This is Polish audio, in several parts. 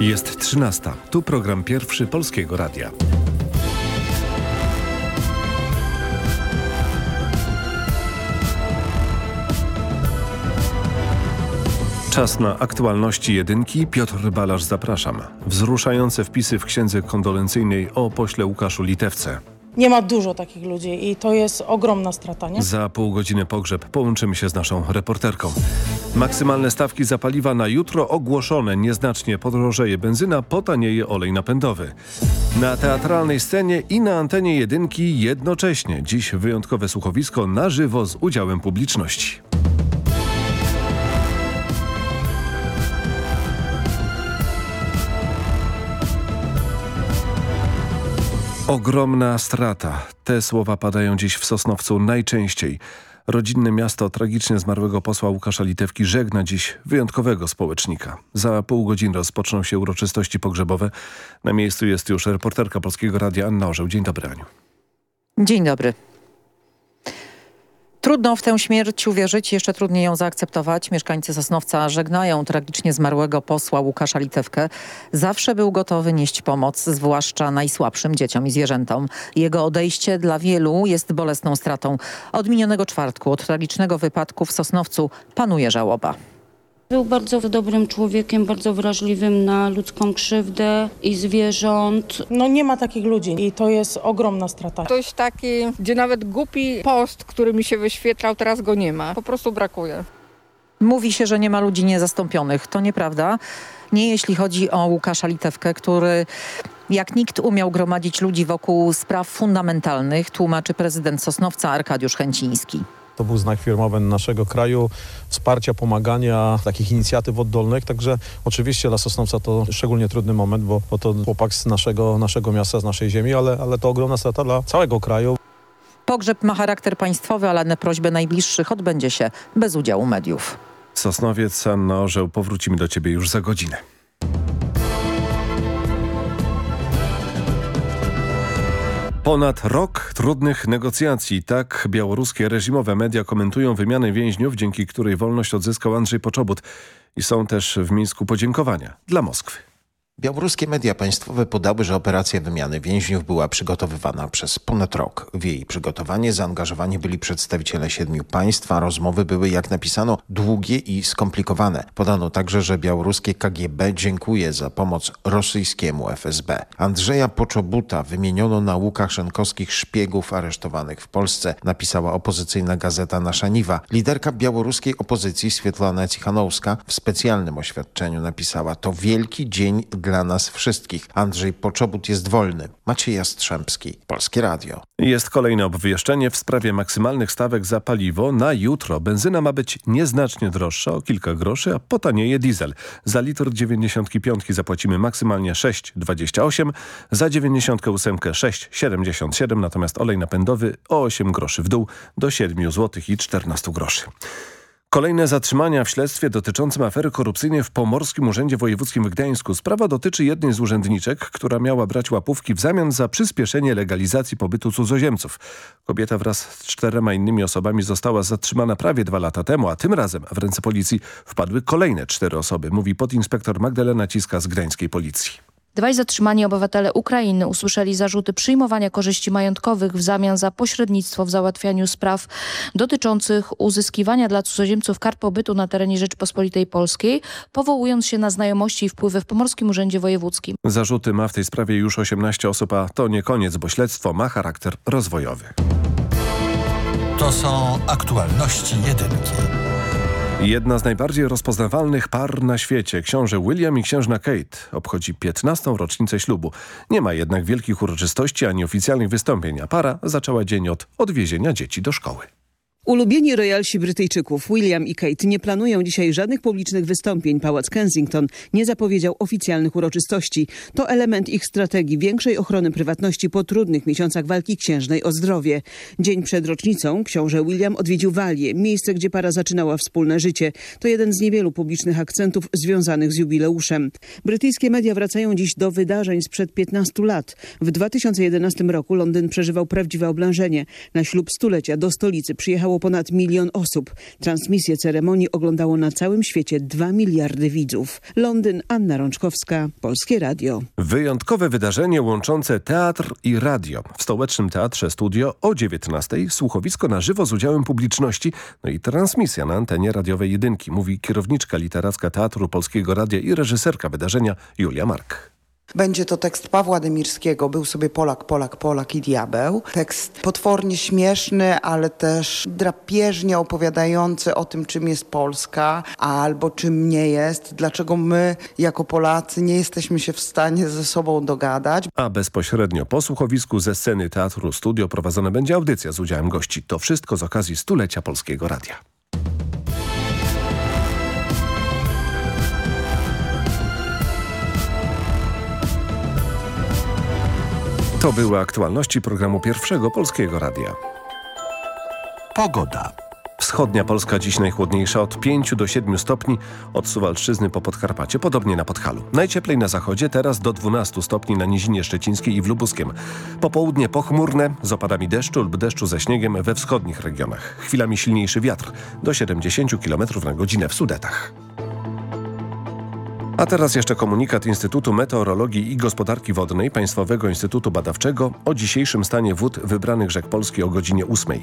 Jest 13. Tu program pierwszy Polskiego Radia. Czas na aktualności jedynki. Piotr Balasz zapraszam. Wzruszające wpisy w księdze kondolencyjnej o pośle Łukaszu Litewce. Nie ma dużo takich ludzi i to jest ogromna strata. Nie? Za pół godziny pogrzeb połączymy się z naszą reporterką. Maksymalne stawki za paliwa na jutro ogłoszone. Nieznacznie podrożeje benzyna, potanieje olej napędowy. Na teatralnej scenie i na antenie jedynki jednocześnie. Dziś wyjątkowe słuchowisko na żywo z udziałem publiczności. Ogromna strata. Te słowa padają dziś w Sosnowcu najczęściej. Rodzinne miasto tragicznie zmarłego posła Łukasza Litewki żegna dziś wyjątkowego społecznika. Za pół godziny rozpoczną się uroczystości pogrzebowe. Na miejscu jest już reporterka Polskiego Radia Anna Orzeł. Dzień dobry Aniu. Dzień dobry. Trudno w tę śmierć uwierzyć, jeszcze trudniej ją zaakceptować. Mieszkańcy Sosnowca żegnają tragicznie zmarłego posła Łukasza Litewkę. Zawsze był gotowy nieść pomoc, zwłaszcza najsłabszym dzieciom i zwierzętom. Jego odejście dla wielu jest bolesną stratą. Od minionego czwartku, od tragicznego wypadku w Sosnowcu panuje żałoba. Był bardzo dobrym człowiekiem, bardzo wrażliwym na ludzką krzywdę i zwierząt. No nie ma takich ludzi i to jest ogromna strata. Ktoś taki, gdzie nawet głupi post, który mi się wyświetlał, teraz go nie ma. Po prostu brakuje. Mówi się, że nie ma ludzi niezastąpionych. To nieprawda. Nie jeśli chodzi o Łukasza Litewkę, który jak nikt umiał gromadzić ludzi wokół spraw fundamentalnych, tłumaczy prezydent Sosnowca Arkadiusz Chęciński. To był znak firmowy naszego kraju, wsparcia, pomagania, takich inicjatyw oddolnych. Także oczywiście dla Sosnowca to szczególnie trudny moment, bo, bo to chłopak z naszego, naszego miasta, z naszej ziemi, ale, ale to ogromna strata dla całego kraju. Pogrzeb ma charakter państwowy, ale na prośbę najbliższych odbędzie się bez udziału mediów. Sosnowiec, Anna Orzeł, powrócimy do ciebie już za godzinę. Ponad rok trudnych negocjacji. Tak białoruskie reżimowe media komentują wymianę więźniów, dzięki której wolność odzyskał Andrzej Poczobut. I są też w Mińsku podziękowania dla Moskwy. Białoruskie media państwowe podały, że operacja wymiany więźniów była przygotowywana przez ponad rok. W jej przygotowanie zaangażowani byli przedstawiciele siedmiu państw, a rozmowy były, jak napisano, długie i skomplikowane. Podano także, że białoruskie KGB dziękuje za pomoc rosyjskiemu FSB. Andrzeja Poczobuta wymieniono na łukaszenkowskich szpiegów aresztowanych w Polsce, napisała opozycyjna gazeta Nasza Niwa. Liderka białoruskiej opozycji Swietlana Cichanowska w specjalnym oświadczeniu napisała, to wielki dzień dla dla nas wszystkich. Andrzej Poczobut jest wolny. Maciej Jastrzębski, Polskie Radio. Jest kolejne obwieszczenie w sprawie maksymalnych stawek za paliwo. Na jutro benzyna ma być nieznacznie droższa o kilka groszy, a potanieje diesel. Za litr 95 zapłacimy maksymalnie 6,28, za 98 6,77, natomiast olej napędowy o 8 groszy w dół do 7 zł i 14 groszy. Kolejne zatrzymania w śledztwie dotyczącym afery korupcyjnej w Pomorskim Urzędzie Wojewódzkim w Gdańsku. Sprawa dotyczy jednej z urzędniczek, która miała brać łapówki w zamian za przyspieszenie legalizacji pobytu cudzoziemców. Kobieta wraz z czterema innymi osobami została zatrzymana prawie dwa lata temu, a tym razem w ręce policji wpadły kolejne cztery osoby, mówi podinspektor Magdalena Ciska z gdańskiej policji. Dwaj zatrzymani obywatele Ukrainy usłyszeli zarzuty przyjmowania korzyści majątkowych w zamian za pośrednictwo w załatwianiu spraw dotyczących uzyskiwania dla cudzoziemców kart pobytu na terenie Rzeczpospolitej Polskiej, powołując się na znajomości i wpływy w Pomorskim Urzędzie Wojewódzkim. Zarzuty ma w tej sprawie już 18 osób, a to nie koniec, bo śledztwo ma charakter rozwojowy. To są aktualności jedynki. Jedna z najbardziej rozpoznawalnych par na świecie, książę William i księżna Kate, obchodzi 15. rocznicę ślubu. Nie ma jednak wielkich uroczystości ani oficjalnych wystąpień, a para zaczęła dzień od odwiezienia dzieci do szkoły. Ulubieni royalsi Brytyjczyków William i Kate nie planują dzisiaj żadnych publicznych wystąpień. Pałac Kensington nie zapowiedział oficjalnych uroczystości. To element ich strategii większej ochrony prywatności po trudnych miesiącach walki księżnej o zdrowie. Dzień przed rocznicą książę William odwiedził Walię, miejsce, gdzie para zaczynała wspólne życie. To jeden z niewielu publicznych akcentów związanych z jubileuszem. Brytyjskie media wracają dziś do wydarzeń sprzed 15 lat. W 2011 roku Londyn przeżywał prawdziwe oblężenie. Na ślub stulecia do stolicy przyjechało przyjechało ponad milion osób. Transmisję ceremonii oglądało na całym świecie 2 miliardy widzów. Londyn, Anna Rączkowska, Polskie Radio. Wyjątkowe wydarzenie łączące teatr i radio. W Stołecznym Teatrze Studio o 19:00 słuchowisko na żywo z udziałem publiczności, no i transmisja na antenie radiowej jedynki, mówi kierowniczka literacka Teatru Polskiego Radia i reżyserka wydarzenia Julia Mark. Będzie to tekst Pawła Demirskiego, był sobie Polak, Polak, Polak i diabeł. Tekst potwornie śmieszny, ale też drapieżnie opowiadający o tym, czym jest Polska, albo czym nie jest, dlaczego my jako Polacy nie jesteśmy się w stanie ze sobą dogadać. A bezpośrednio po słuchowisku ze sceny Teatru Studio prowadzona będzie audycja z udziałem gości. To wszystko z okazji stulecia Polskiego Radia. To były aktualności programu Pierwszego Polskiego Radia. Pogoda. Wschodnia Polska dziś najchłodniejsza od 5 do 7 stopni, od Suwalszczyzny po Podkarpacie, podobnie na Podhalu. Najcieplej na zachodzie, teraz do 12 stopni na Nizinie Szczecińskiej i w Lubuskiem. Popołudnie pochmurne, z opadami deszczu lub deszczu ze śniegiem we wschodnich regionach. Chwilami silniejszy wiatr, do 70 km na godzinę w Sudetach. A teraz jeszcze komunikat Instytutu Meteorologii i Gospodarki Wodnej Państwowego Instytutu Badawczego o dzisiejszym stanie wód wybranych rzek Polski o godzinie 8.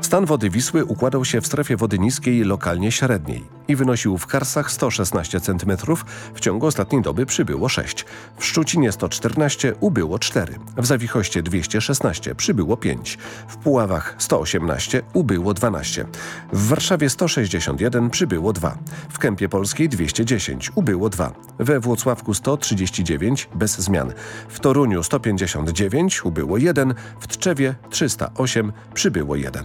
Stan wody Wisły układał się w strefie wody niskiej lokalnie średniej i wynosił w Karsach 116 cm, w ciągu ostatniej doby przybyło 6. W Szczucinie 114, ubyło 4. W Zawichoście 216, przybyło 5. W Puławach 118, ubyło 12. W Warszawie 161, przybyło 2. W Kępie Polskiej 210, ubyło 2. We Włocławku 139, bez zmian. W Toruniu 159, ubyło 1. W Tczewie 308, przybyło 1.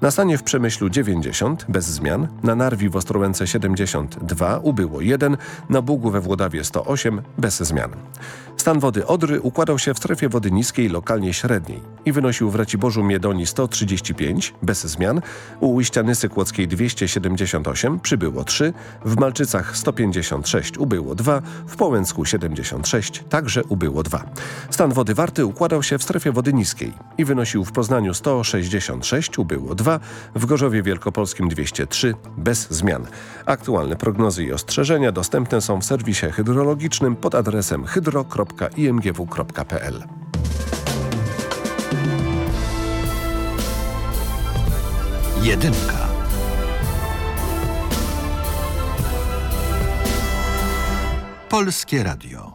Na stanie w Przemyślu 90, bez zmian. Na Narwi w Ostrołęce 72, ubyło 1. Na Bugu we Włodawie 108, bez zmian. Stan wody Odry układał się w strefie wody niskiej, lokalnie średniej i wynosił w Raciborzu Miedonii 135, bez zmian. U Łyścianysy Kłodzkiej 278, przybyło 3. W Malczycach 156, ubyło 2. W Połęcku 76, także ubyło 2. Stan wody Warty układał się w strefie wody niskiej i wynosił w Poznaniu 166, ubyło 2. W Gorzowie Wielkopolskim 203, bez zmian. Aktualne prognozy i ostrzeżenia dostępne są w serwisie hydrologicznym pod adresem hydro.imgw.pl. Jedynka. Polskie Radio.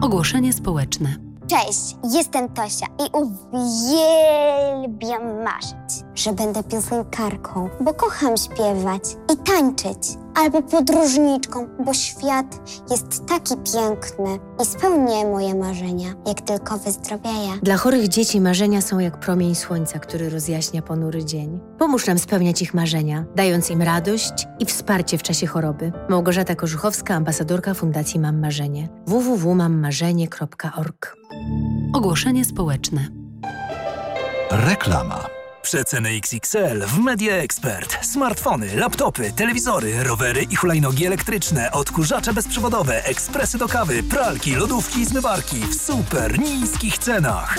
Ogłoszenie społeczne. Cześć, jestem Tosia i uwielbiam marzyć, że będę piosenkarką, bo kocham śpiewać i tańczyć. Albo podróżniczką, bo świat jest taki piękny i spełnię moje marzenia, jak tylko wyzdrowieję. Dla chorych dzieci marzenia są jak promień słońca, który rozjaśnia ponury dzień. Pomóż nam spełniać ich marzenia, dając im radość i wsparcie w czasie choroby. Małgorzata Korzuchowska, ambasadorka Fundacji Mam Marzenie. www.mammarzenie.org Ogłoszenie społeczne. Reklama. Przeceny XXL w Media Expert. Smartfony, laptopy, telewizory, rowery i hulajnogi elektryczne, odkurzacze bezprzewodowe, ekspresy do kawy, pralki, lodówki i zmywarki w super niskich cenach.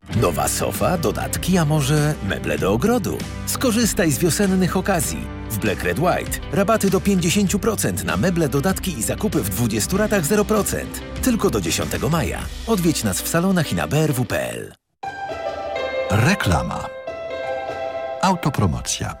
Nowa sofa, dodatki, a może meble do ogrodu? Skorzystaj z wiosennych okazji. W Black Red White rabaty do 50% na meble, dodatki i zakupy w 20 ratach 0%. Tylko do 10 maja. Odwiedź nas w salonach i na brw.pl. Reklama. Autopromocja.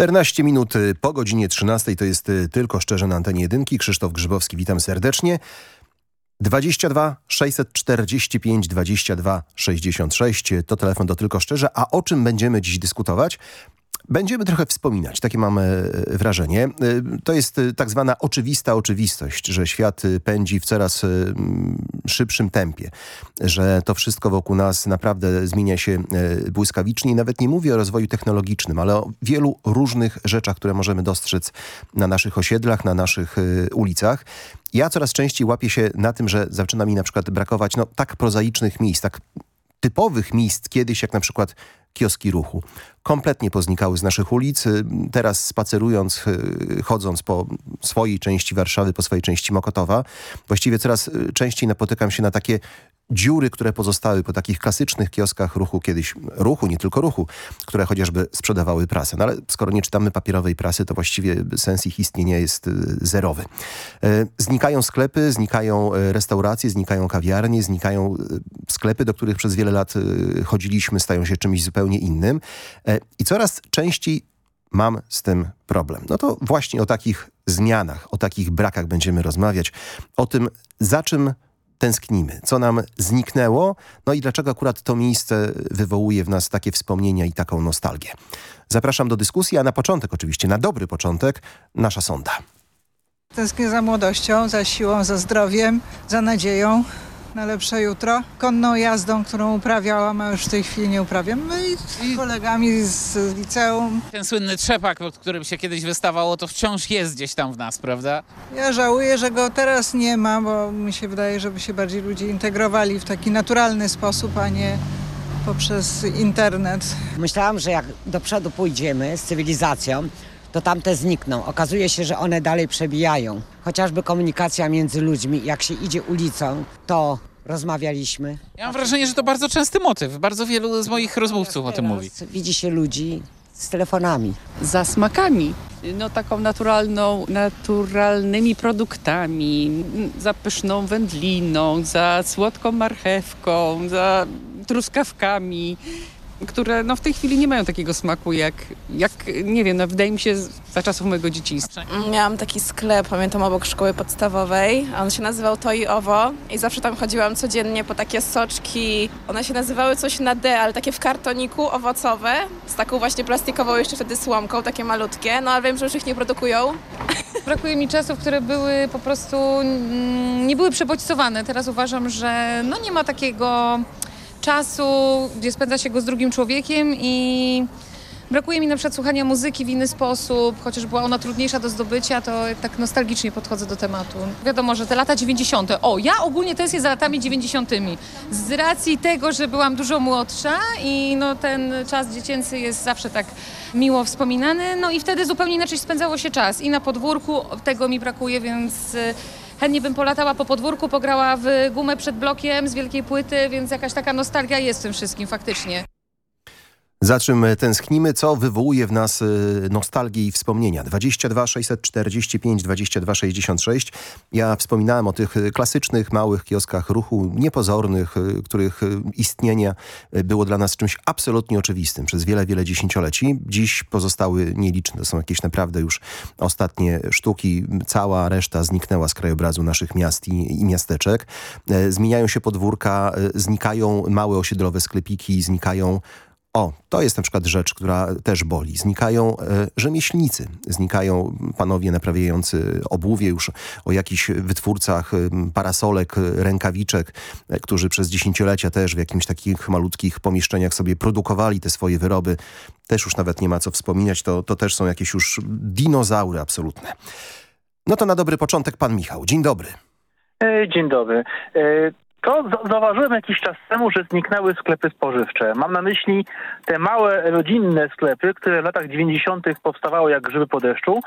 14 minut y, po godzinie 13 to jest y, tylko szczerze na antenie jedynki. Krzysztof Grzybowski, witam serdecznie. 22 645 22 66 to telefon do Tylko Szczerze. A o czym będziemy dziś dyskutować? Będziemy trochę wspominać, takie mamy e, wrażenie. E, To jest e, tak zwana oczywista oczywistość, że świat pędzi w coraz szybszym tempie, że to wszystko wokół nas naprawdę zmienia się błyskawicznie i nawet nie mówię o rozwoju technologicznym, ale o wielu różnych rzeczach, które możemy dostrzec na naszych osiedlach, na naszych ulicach. Ja coraz częściej łapię się na tym, że zaczyna mi na przykład brakować no, tak prozaicznych miejsc, tak typowych miejsc kiedyś, jak na przykład kioski ruchu. Kompletnie poznikały z naszych ulic. Teraz spacerując, y, chodząc po swojej części Warszawy, po swojej części Mokotowa, właściwie coraz y, częściej napotykam się na takie dziury, które pozostały po takich klasycznych kioskach ruchu kiedyś, ruchu, nie tylko ruchu, które chociażby sprzedawały prasę. No ale skoro nie czytamy papierowej prasy, to właściwie sens ich istnienia jest y, zerowy. E, Znikają sklepy, znikają e, restauracje, znikają kawiarnie, znikają sklepy, do których przez wiele lat chodziliśmy, stają się czymś zupełnie innym. I coraz częściej mam z tym problem. No to właśnie o takich zmianach, o takich brakach będziemy rozmawiać, o tym za czym tęsknimy, co nam zniknęło, no i dlaczego akurat to miejsce wywołuje w nas takie wspomnienia i taką nostalgię. Zapraszam do dyskusji, a na początek oczywiście, na dobry początek, nasza sonda. Tęsknię za młodością, za siłą, za zdrowiem, za nadzieją na lepsze jutro. Konną jazdą, którą uprawiałam, a już w tej chwili nie uprawiam. No i z kolegami z liceum. Ten słynny trzepak, pod którym się kiedyś wystawało, to wciąż jest gdzieś tam w nas, prawda? Ja żałuję, że go teraz nie ma, bo mi się wydaje, żeby się bardziej ludzie integrowali w taki naturalny sposób, a nie poprzez internet. Myślałam, że jak do przodu pójdziemy z cywilizacją, to tamte znikną. Okazuje się, że one dalej przebijają. Chociażby komunikacja między ludźmi. Jak się idzie ulicą, to rozmawialiśmy. Ja mam wrażenie, że to bardzo częsty motyw. Bardzo wielu z moich rozmówców o tym mówi. Widzi się ludzi z telefonami. za smakami. No taką naturalną, naturalnymi produktami, za pyszną wędliną, za słodką marchewką, za truskawkami, które no w tej chwili nie mają takiego smaku jak, jak nie wiem, no wydaje mi się za czasów mojego dzieciństwa. Miałam taki sklep, pamiętam, obok szkoły podstawowej. On się nazywał To i Owo i zawsze tam chodziłam codziennie po takie soczki. One się nazywały coś na D, ale takie w kartoniku, owocowe, z taką właśnie plastikową jeszcze wtedy słomką, takie malutkie. No ale wiem, że już ich nie produkują. Brakuje mi czasów, które były po prostu mm, nie były przebodźcowane. Teraz uważam, że no nie ma takiego czasu, gdzie spędza się go z drugim człowiekiem i brakuje mi na przykład słuchania muzyki w inny sposób, chociaż była ona trudniejsza do zdobycia, to tak nostalgicznie podchodzę do tematu. Wiadomo, że te lata 90. O, ja ogólnie tęsknię za latami 90. Z racji tego, że byłam dużo młodsza i no ten czas dziecięcy jest zawsze tak miło wspominany, no i wtedy zupełnie inaczej spędzało się czas i na podwórku tego mi brakuje, więc y, chętnie bym polatała po podwórku, pograła w gumę przed blokiem z wielkiej płyty, więc jakaś taka nostalgia jest w tym wszystkim faktycznie. Za czym tęsknimy, co wywołuje w nas y, nostalgię i wspomnienia. 22 645 22 66. Ja wspominałem o tych y, klasycznych, małych kioskach ruchu, niepozornych, y, których istnienie było dla nas czymś absolutnie oczywistym przez wiele, wiele dziesięcioleci. Dziś pozostały nieliczne. To są jakieś naprawdę już ostatnie sztuki. Cała reszta zniknęła z krajobrazu naszych miast i, i miasteczek. E, Zmieniają się podwórka, e, znikają małe osiedlowe sklepiki, znikają o, to jest na przykład rzecz, która też boli. Znikają e, rzemieślnicy, znikają panowie naprawiający obuwie już o jakichś wytwórcach e, parasolek, e, rękawiczek, e, którzy przez dziesięciolecia też w jakimś takich malutkich pomieszczeniach sobie produkowali te swoje wyroby. Też już nawet nie ma co wspominać, to, to też są jakieś już dinozaury absolutne. No to na dobry początek pan Michał. Dzień dobry. E, Dzień dobry. To za- zauważyłem jakiś czas temu, że zniknęły sklepy spożywcze. Mam na myśli te małe, rodzinne sklepy, które w latach 90. powstawały jak grzyby po deszczu.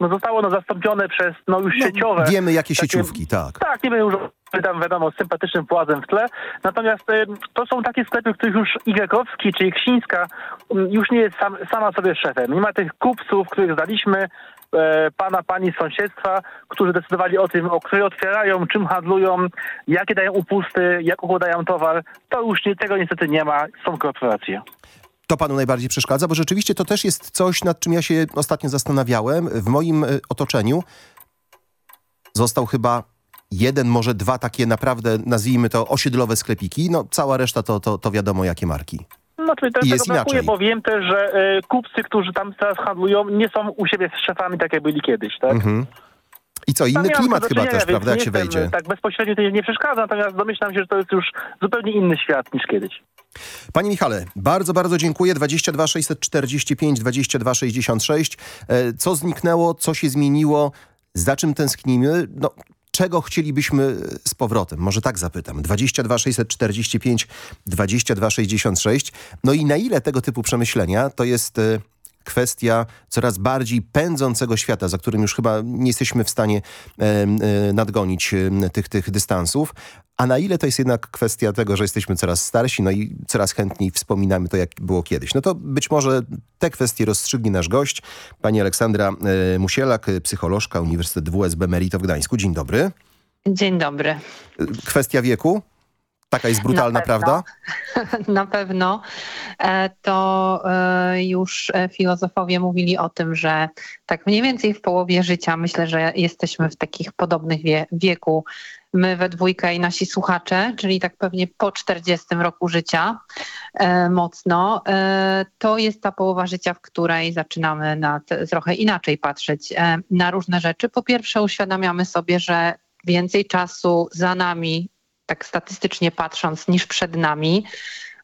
No zostało no zastąpione przez no już sieciowe. Wiemy jakie takie- sieciówki, tak. Tak, nie wiem, już tam wiadomo, z sympatycznym płazem w tle. Natomiast e, to są takie sklepy, w których już Igrekowski czy Ksińska mm, już nie jest sam, sama sobie szefem. Nie ma tych kupców, których znaliśmy, e, pana, pani sąsiedztwa, którzy decydowali o tym, o które otwierają, czym handlują, jakie dają upusty, jak układają towar. To już nie, tego niestety nie ma, są korporacje. To panu najbardziej przeszkadza, bo rzeczywiście to też jest coś, nad czym ja się ostatnio zastanawiałem. W moim e, otoczeniu został chyba jeden, może dwa takie naprawdę, nazwijmy to osiedlowe sklepiki. No cała reszta to, to, to wiadomo jakie marki. No, I tego jest brakuje, inaczej. bo wiem też, że e, kupcy, którzy tam teraz handlują, nie są u siebie z szefami tak jak byli kiedyś, tak? Mhm. I co, inny klimat chyba też, prawda, jak się jestem, wejdzie. Tak bezpośrednio to nie, przeszkadza, natomiast domyślam się, że to jest już zupełnie inny świat niż kiedyś. Panie Michale, bardzo, bardzo dziękuję. 22 645 22 66. E, Co zniknęło, co się zmieniło, za czym tęsknimy? No, czego chcielibyśmy z powrotem? Może tak zapytam. 22 645 22 66. No i na ile tego typu przemyślenia to jest... kwestia coraz bardziej pędzącego świata, za którym już chyba nie jesteśmy w stanie e, nadgonić tych, tych dystansów, a na ile to jest jednak kwestia tego, że jesteśmy coraz starsi, no i coraz chętniej wspominamy to, jak było kiedyś. No to być może te kwestie rozstrzygnie nasz gość, pani Aleksandra e, Musielak, psycholożka Uniwersytet WSB Merito w Gdańsku. Dzień dobry. Dzień dobry. E, Kwestia wieku? Taka jest brutalna, Na prawda? Na pewno e, to e, już e, filozofowie mówili o tym, że tak mniej więcej w połowie życia myślę, że jesteśmy w takich podobnych wie, wieku. My we dwójkę i nasi słuchacze, czyli tak pewnie po 40 roku życia e, mocno, e, to jest ta połowa życia, w której zaczynamy na trochę inaczej patrzeć e, na różne rzeczy. Po pierwsze uświadamiamy sobie, że więcej czasu za nami tak statystycznie patrząc, niż przed nami.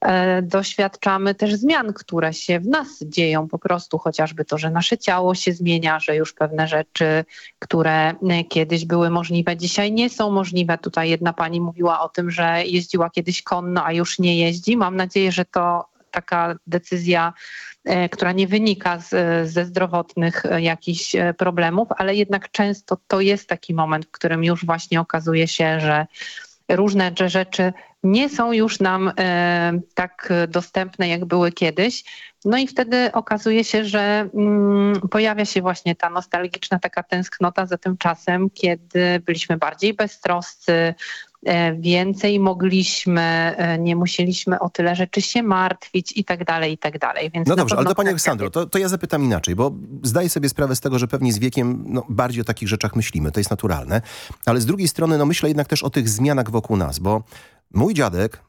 E, Doświadczamy też zmian, które się w nas dzieją, po prostu chociażby to, że nasze ciało się zmienia, że już pewne rzeczy, które e, kiedyś były możliwe, dzisiaj nie są możliwe. Tutaj jedna pani mówiła o tym, że jeździła kiedyś konno, a już nie jeździ. Mam nadzieję, że to taka decyzja, e, która nie wynika z, ze zdrowotnych jakichś problemów, ale jednak często to jest taki moment, w którym już właśnie okazuje się, że różne rzeczy nie są już nam e, tak dostępne, jak były kiedyś. No i wtedy okazuje się, że mm, pojawia się właśnie ta nostalgiczna taka tęsknota za tym czasem, kiedy byliśmy bardziej beztroscy, więcej mogliśmy, e, nie musieliśmy o tyle rzeczy się martwić i tak dalej, i tak dalej. Więc No dobrze, ale to Pani kwestia Aleksandro, to, to ja zapytam inaczej, bo zdaję sobie sprawę z tego, że pewnie z wiekiem no, bardziej o takich rzeczach myślimy, to jest naturalne, ale z drugiej strony no, myślę jednak też o tych zmianach wokół nas, bo mój dziadek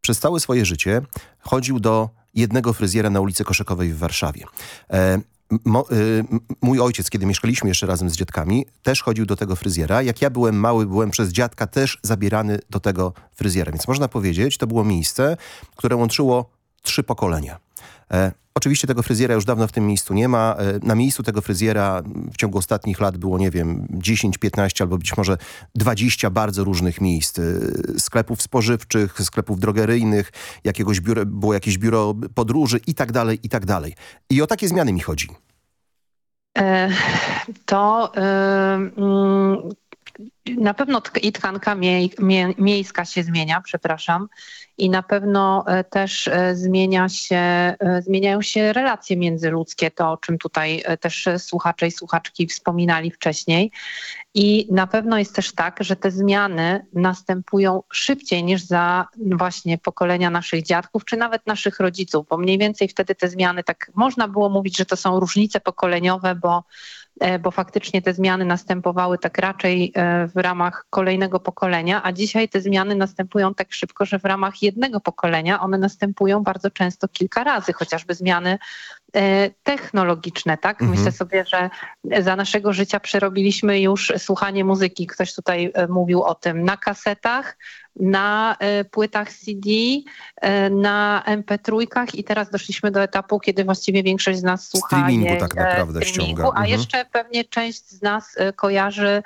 przez całe swoje życie chodził do jednego fryzjera na ulicy Koszykowej w Warszawie. E, Mo, y, mój ojciec, kiedy mieszkaliśmy jeszcze razem z dziadkami, też chodził do tego fryzjera. Jak ja byłem mały, byłem przez dziadka też zabierany do tego fryzjera. Więc można powiedzieć, to było miejsce, które łączyło trzy pokolenia. E, oczywiście tego fryzjera już dawno w tym miejscu nie ma. E, na miejscu tego fryzjera w ciągu ostatnich lat było, nie wiem, 10, 15 albo być może 20 bardzo różnych miejsc. E, sklepów spożywczych, sklepów drogeryjnych, jakiegoś biuro, było jakieś biuro podróży i tak dalej, i tak dalej. I o takie zmiany mi chodzi. To mm, na pewno i tkanka miej, mie, miejska się zmienia, przepraszam, i na pewno e, też e, zmienia się, e, zmieniają się relacje międzyludzkie, to o czym tutaj też słuchacze i słuchaczki wspominali wcześniej. I na pewno jest też tak, że te zmiany następują szybciej niż za właśnie pokolenia naszych dziadków, czy nawet naszych rodziców, bo mniej więcej wtedy te zmiany, tak można było mówić, że to są różnice pokoleniowe, bo bo faktycznie te zmiany następowały tak raczej w ramach kolejnego pokolenia, a dzisiaj te zmiany następują tak szybko, że w ramach jednego pokolenia one następują bardzo często kilka razy, chociażby zmiany e, technologiczne, tak? Mhm. Myślę sobie, że za naszego życia przerobiliśmy już słuchanie muzyki. Ktoś tutaj e, mówił o tym na kasetach, na e, płytach CD, na MP3 i teraz doszliśmy do etapu, kiedy właściwie większość z nas słucha Streamingu tak naprawdę streamingu, ściąga. A Mhm. jeszcze pewnie część z nas kojarzy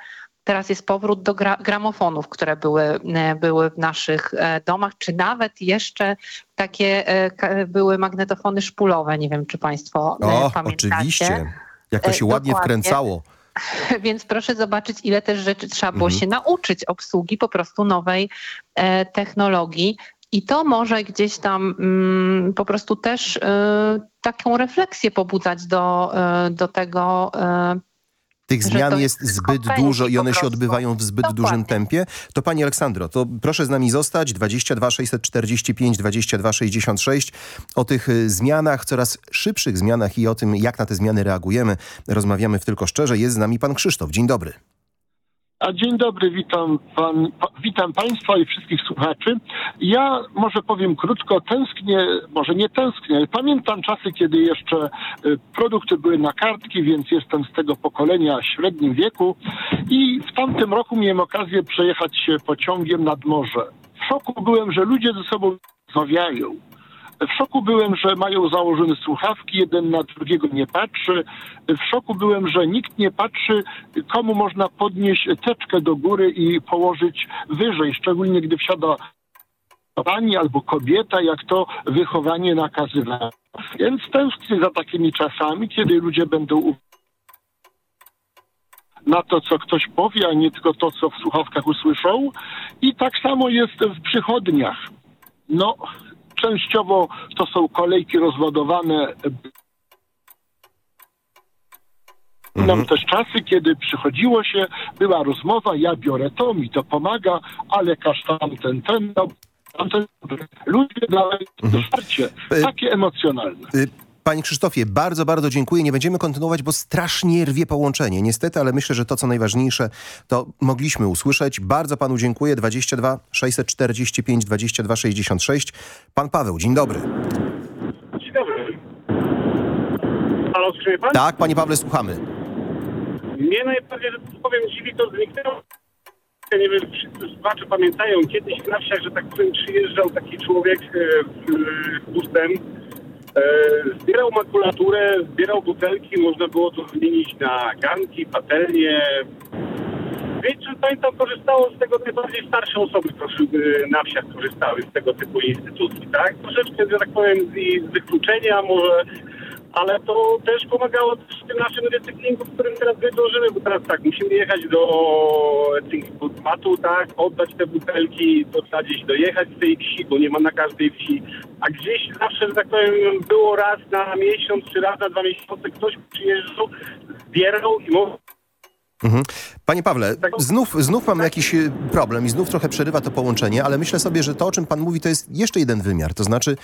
Teraz jest powrót do gra gramofonów, które były, e, były w naszych e, domach, czy nawet jeszcze takie e, były magnetofony szpulowe. Nie wiem, czy Państwo O, pamiętacie. oczywiście. Jak to E, się ładnie dokładnie. wkręcało. Więc proszę zobaczyć, ile też rzeczy trzeba było Mhm. się nauczyć obsługi po prostu nowej e, technologii. I to może gdzieś tam mm, po prostu też e, taką refleksję pobudzać do, e, do tego. E, Tych zmian jest zbyt dużo i one się odbywają w zbyt dużym tempie. To pani Aleksandro, to proszę z nami zostać. 22 645 22 66. O tych y, zmianach, coraz szybszych zmianach i o tym, jak na te zmiany reagujemy, rozmawiamy w Tylko Szczerze. Jest z nami pan Krzysztof. Dzień dobry. A dzień dobry, witam, pan, pa, witam Państwa i wszystkich słuchaczy. Ja może powiem krótko, tęsknię, może nie tęsknię, ale pamiętam czasy, kiedy jeszcze y, produkty były na kartki, więc jestem z tego pokolenia w średnim wieku i w tamtym roku miałem okazję przejechać się pociągiem nad morze. W szoku byłem, że ludzie ze sobą rozmawiają. W szoku byłem, że mają założone słuchawki, jeden na drugiego nie patrzy. W szoku byłem, że nikt nie patrzy, komu można podnieść teczkę do góry i położyć wyżej, szczególnie gdy wsiada pani albo kobieta, jak to wychowanie nakazywało. Więc tęsknię za takimi czasami, kiedy ludzie będą na to, co ktoś powie, a nie tylko to, co w słuchawkach usłyszą. I tak samo jest w przychodniach. No, częściowo to są kolejki rozładowane. Nam też czasy, kiedy przychodziło się, była rozmowa, ja biorę to, mi to pomaga, a lekarz tamten, ten, no, tamten. Ludzie dalej wsparcie, takie emocjonalne. Panie Krzysztofie, bardzo, bardzo dziękuję. Nie będziemy kontynuować, bo strasznie rwie połączenie. Niestety, ale myślę, że to, co najważniejsze, to mogliśmy usłyszeć. Bardzo panu dziękuję. 22 645 22 66. Pan Paweł, dzień dobry. Dzień dobry. Halo, słyszy pan? Tak, panie Pawle, słuchamy. Mnie najbardziej, że powiem, dziwi to zniknęło. Ja nie wiem, wszyscy słuchacze pamiętają, kiedyś na wsiach, że tak powiem, przyjeżdżał taki człowiek bustem, e, zbierał makulaturę, zbierał butelki, można było to zmienić na garnki, patelnie. Większość pamiętam korzystało z tego najbardziej starsze osoby e, na wsiach korzystały z tego typu instytucji, tak? Troszeczkę, że tak powiem, z wykluczenia może, ale to też pomagało w tym naszym recyklingu, w którym teraz wydążymy, bo teraz tak, musimy jechać do recyklingu, tak, oddać te butelki, to trzeba gdzieś dojechać z tej wsi, bo nie ma na każdej wsi, a gdzieś zawsze, że tak powiem, było raz na miesiąc, czy raz na dwa miesiące ktoś przyjeżdżał, zbierał i mógł Mhm. Panie Pawle, znów, znów mam jakiś y, problem i znów trochę przerywa to połączenie, ale myślę sobie, że to, o czym pan mówi, to jest jeszcze jeden wymiar. To znaczy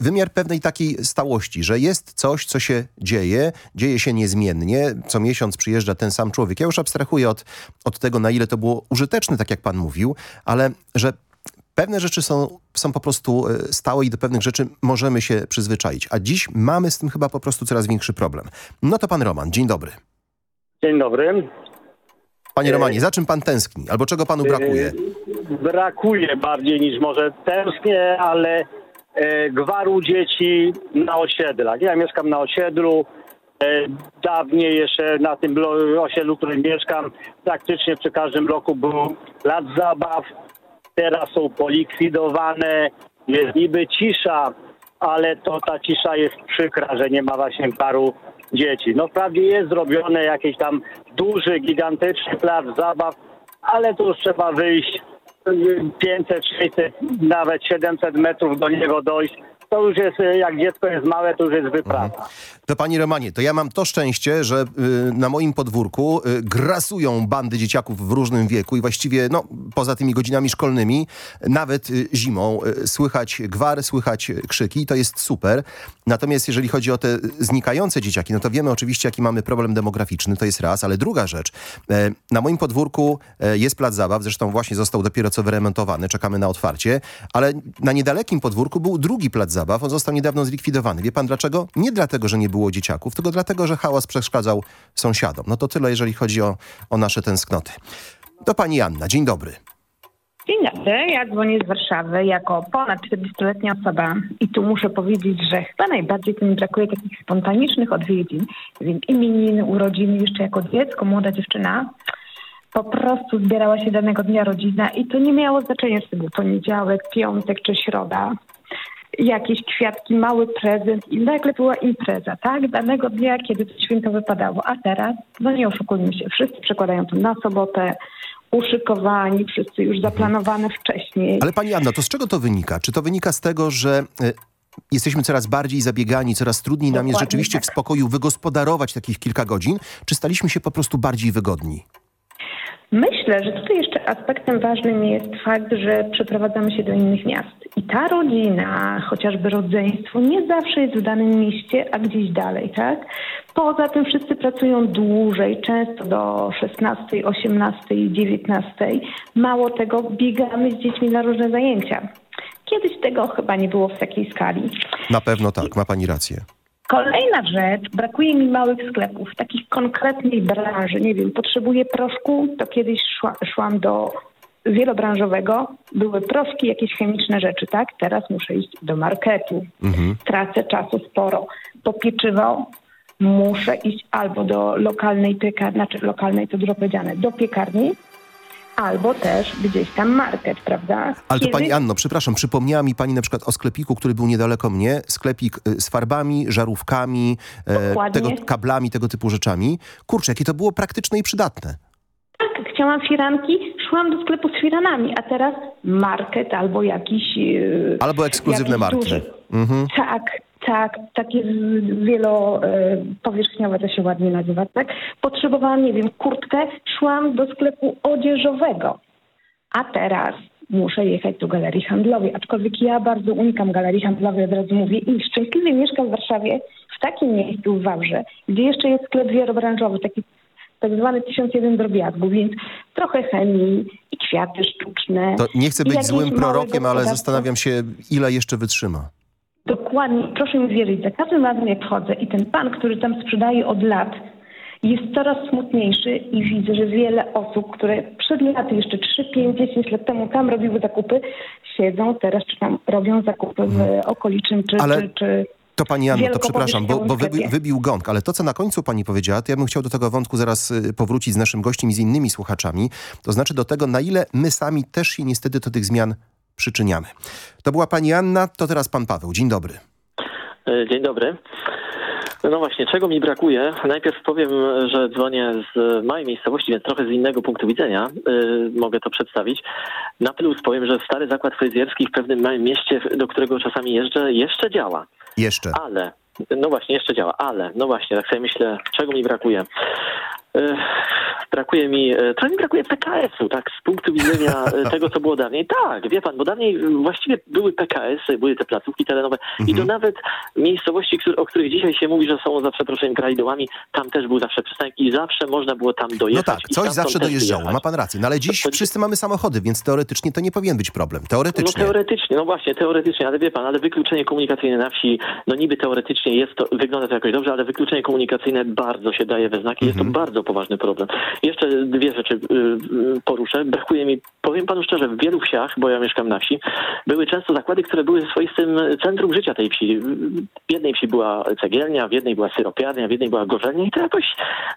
wymiar pewnej takiej stałości, że jest coś, co się dzieje, dzieje się niezmiennie. Co miesiąc przyjeżdża ten sam człowiek. Ja już abstrahuję od, od tego, na ile to było użyteczne, tak jak pan mówił, ale że pewne rzeczy są, są po prostu y, stałe i do pewnych rzeczy możemy się przyzwyczaić. A dziś mamy z tym chyba po prostu coraz większy problem. No to pan Roman, dzień dobry. Dzień dobry. Panie Romanie, za czym pan tęskni? Albo czego panu brakuje? brakuje bardziej niż może tęsknię, ale e, gwaru dzieci na osiedlach. Ja mieszkam na osiedlu. E, dawniej jeszcze na tym osiedlu, w którym mieszkam, praktycznie przy każdym roku był plac zabaw. Teraz są polikwidowane. Jest niby cisza, ale to ta cisza jest przykra, że nie ma właśnie paru dzieci. No wprawdzie jest zrobione jakiś tam duży, gigantyczny plac zabaw, ale tu już trzeba wyjść 500, 600, nawet 700 metrów do niego dojść. To już jest, e, jak dziecko jest małe, to już jest wyprawa. To panie Romanie, to ja mam to szczęście, że y, na moim podwórku y, grasują bandy dzieciaków w różnym wieku i właściwie, no, poza tymi godzinami szkolnymi, nawet y, zimą y, słychać gwar, słychać y, krzyki, to jest super. Natomiast jeżeli chodzi o te znikające dzieciaki, no to wiemy oczywiście, jaki mamy problem demograficzny, to jest raz, ale druga rzecz, e, na moim podwórku e, jest plac zabaw, zresztą właśnie został dopiero co wyremontowany, czekamy na otwarcie, ale na niedalekim podwórku był drugi plac zabaw, on został niedawno zlikwidowany. Wie pan dlaczego? Nie dlatego, że nie było dzieciaków, tylko dlatego, że hałas przeszkadzał sąsiadom. No to tyle, jeżeli chodzi o, o nasze tęsknoty. To pani Anna, dzień dobry. Dzień dobry, ja dzwonię z Warszawy jako ponad 40-letnia osoba i tu muszę powiedzieć, że chyba najbardziej mi brakuje takich spontanicznych odwiedzin, więc imieniny, urodziny, jeszcze jako dziecko, młoda dziewczyna, po prostu zbierała się danego dnia rodzina i to nie miało znaczenia, czy to był poniedziałek, piątek czy środa. Jakieś kwiatki, mały prezent i nagle była impreza, tak? Danego dnia, kiedy to święto wypadało. A teraz, no nie oszukujmy się, wszyscy przekładają to na sobotę, uszykowani, wszyscy już zaplanowane wcześniej. Ale pani Anna, to z czego to wynika? Czy to wynika z tego, że... y, Jesteśmy coraz bardziej zabiegani, coraz trudniej nam jest Dokładnie rzeczywiście tak. w spokoju wygospodarować takich kilka godzin, czy staliśmy się po prostu bardziej wygodni? Myślę, że tutaj jeszcze aspektem ważnym jest fakt, że przeprowadzamy się do innych miast I ta rodzina, chociażby rodzeństwo, nie zawsze jest w danym mieście, a gdzieś dalej, tak? Poza tym wszyscy pracują dłużej, często do 16, 18, 19. Mało tego, biegamy z dziećmi na różne zajęcia. Kiedyś tego chyba nie było w takiej skali. Na pewno tak, ma pani rację. Kolejna rzecz, brakuje mi małych sklepów, takich konkretnej branży. Nie wiem, potrzebuję proszku, to kiedyś szła, szłam do wielobranżowego, były proszki, jakieś chemiczne rzeczy, tak? Teraz muszę iść do marketu. Mhm. Tracę czasu sporo. Po pieczywo muszę iść albo do lokalnej piekarni, znaczy lokalnej to dużo powiedziane, do piekarni, albo też gdzieś tam market, prawda? Ale to Kiedy- pani Anno, przepraszam, przypomniała mi pani na przykład o sklepiku, który był niedaleko mnie. Sklepik y, z farbami, żarówkami, e, tego, kablami, tego typu rzeczami. Kurczę, jakie to było praktyczne i przydatne. Chciałam firanki, szłam do sklepu z firanami, a teraz market albo jakiś... yy, Albo ekskluzywne jakiś marki. duży. Mhm. Tak, tak, takie wielopowierzchniowe to się ładnie nazywa, tak? Potrzebowałam, nie wiem, kurtkę, szłam do sklepu odzieżowego, a teraz muszę jechać do galerii handlowej, aczkolwiek ja bardzo unikam galerii handlowej, od razu mówię i szczęśliwie mieszkam w Warszawie, w takim miejscu w Wawrze, gdzie jeszcze jest sklep wielobranżowy, taki tak zwany 1001 drobiazgu, więc trochę chemii i kwiaty sztuczne. To nie chcę być złym prorokiem, ale zastanawiam się, ile jeszcze wytrzyma. Dokładnie, proszę mi wierzyć, za każdym razem jak wchodzę i ten pan, który tam sprzedaje od lat, jest coraz smutniejszy i widzę, że wiele osób, które przed laty, jeszcze 3, 5, 10 lat temu tam robiły zakupy, siedzą teraz czy tam robią zakupy w okolicznym czy, Ale czy, czy To pani Anno, to przepraszam, bo, bo wybi, wybił gong, ale to, co na końcu pani powiedziała, to ja bym chciał do tego wątku zaraz y, powrócić z naszym gościem i z innymi słuchaczami. To znaczy do tego, na ile my sami też się niestety do tych zmian przyczyniamy. To była pani Anna, to teraz pan Paweł. Dzień dobry. E, Dzień dobry. No właśnie, czego mi brakuje? Najpierw powiem, że dzwonię z małej miejscowości, więc trochę z innego punktu widzenia y, mogę to przedstawić. Na plus powiem, że stary zakład fryzjerski w pewnym małym mieście, do którego czasami jeżdżę, jeszcze działa. Jeszcze. Ale, no właśnie, jeszcze działa, ale, no właśnie, tak sobie myślę, czego mi brakuje? E, Brakuje mi, e, trochę mi brakuje PKS-u, tak, z punktu widzenia e, tego, co było dawniej. Tak, wie pan, bo dawniej e, właściwie były PKS-y, były te placówki terenowe i to nawet miejscowości, o których dzisiaj się mówi, że są za przeproszeniem krajdołami, tam też był zawsze przystanek i zawsze można było tam No dojechać. tak, i coś zawsze dojeżdżało, ma pan rację. No ale dziś wszyscy mamy samochody, więc teoretycznie to nie powinien być problem. No Teoretycznie. teoretycznie, no właśnie, teoretycznie, ale wie pan, ale wykluczenie komunikacyjne na wsi, no niby teoretycznie jest to, wygląda to jakoś dobrze, ale wykluczenie komunikacyjne bardzo się daje we znaki, jest to bardzo poważny problem. Jeszcze dwie rzeczy y, y, poruszę. Brakuje mi, powiem panu szczerze, w wielu wsiach, bo ja mieszkam na wsi, były często zakłady, które były swoistym centrum życia tej wsi. W jednej wsi była cegielnia, w jednej była syropiarnia, w jednej była gorzelnia i to jakoś,